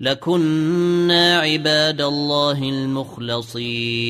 لكنا عباد الله المخلصين